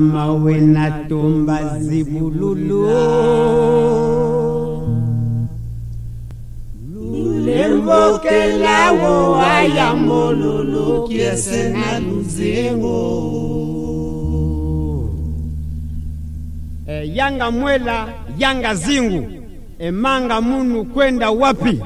amawe natomba zibululu lulembokelawo ayamololo kiese na luzengo. E, yanga mwela yanga zingu. Eh, Emanga munu kwenda wapi?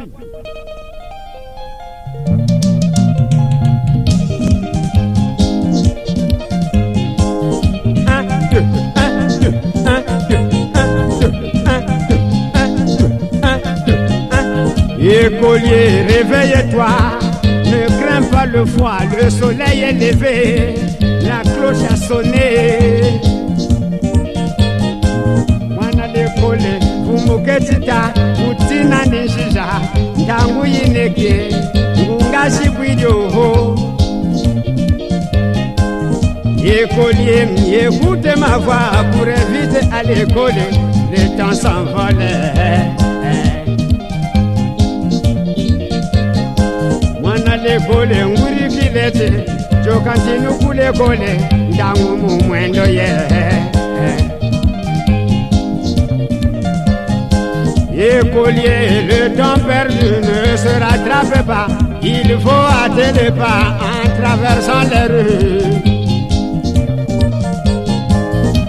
Le froid, le soleil est levé, la cloche a sonné. Mwana lekole, vumuketita, mutina ninjija, ndangu yineke, ngungashi bwidyoho. Écolier, écoute ma voix pour éviter à l'école, le temps s'envole. Mwana lekole ngurikilete jokantinu kulekole ndangu mumwendo ye Écolier, le temps perdu ne se rattrape pas. Il faut hâter le pas en traversant les rues.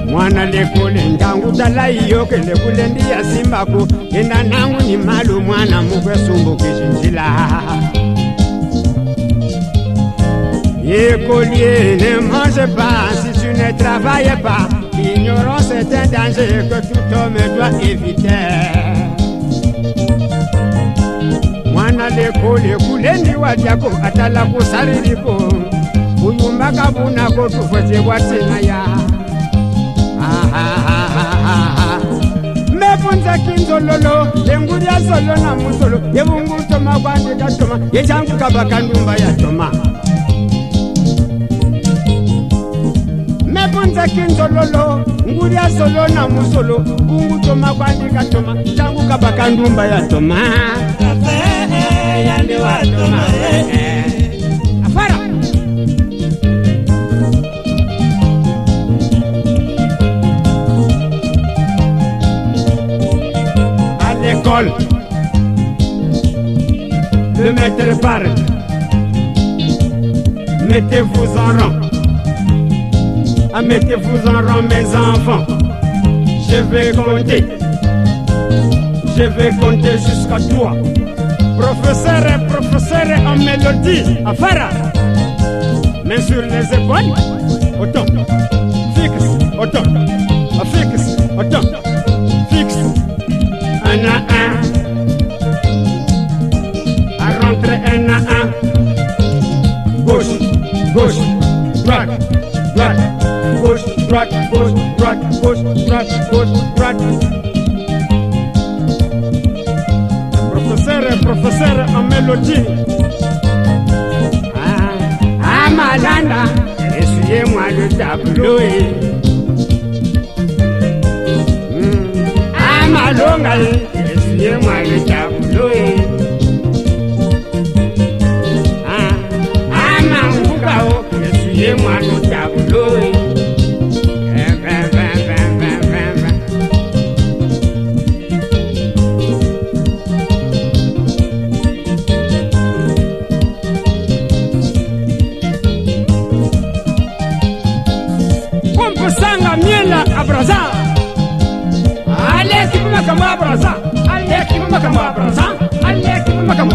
mwana lekole ndangu talaiyoke lekule ndiya simbako enda nangu ni malu mwana mukwesumbukishinjila Écolier, ne mange pas si tu ne travailles pas. L'ignorance est un danger que tout homme doit éviter. mwana lekole kuleni wadyako atala kusariliko uyumba kabunako tufwete bwatinaya mepunza kinzololo yengulya zolo na musolo. Yebungutoma kwandikatoma yecangukabakandumba yatoma nzaki nzololo ngulya solo na musolo bungu toma kwandika toma tanguka paka ndumba ya toma. À l'école le maître parle mettez-vous en rang Ah, mettez-vous en rang, mes enfants. Je vais compter. Je vais compter jusqu'à toi. Professeur et professeur en mélodie. À Farah. Sur les épaules. Autant. Fixe. Autant. Fixe. Autant. Fixe un à un. À rentrer un à un. Gauche, gauche, droite, gauche, droite, gauche, droite, gauche, droite. Professeur professeur en mélodie. Ah, ah Malanda, essuyez-moi le tableau. malonga essuyez-moi le tableau abraza abraza Aleki mama kama abraza Aleki mama kama abraza Aleki mama kama abraza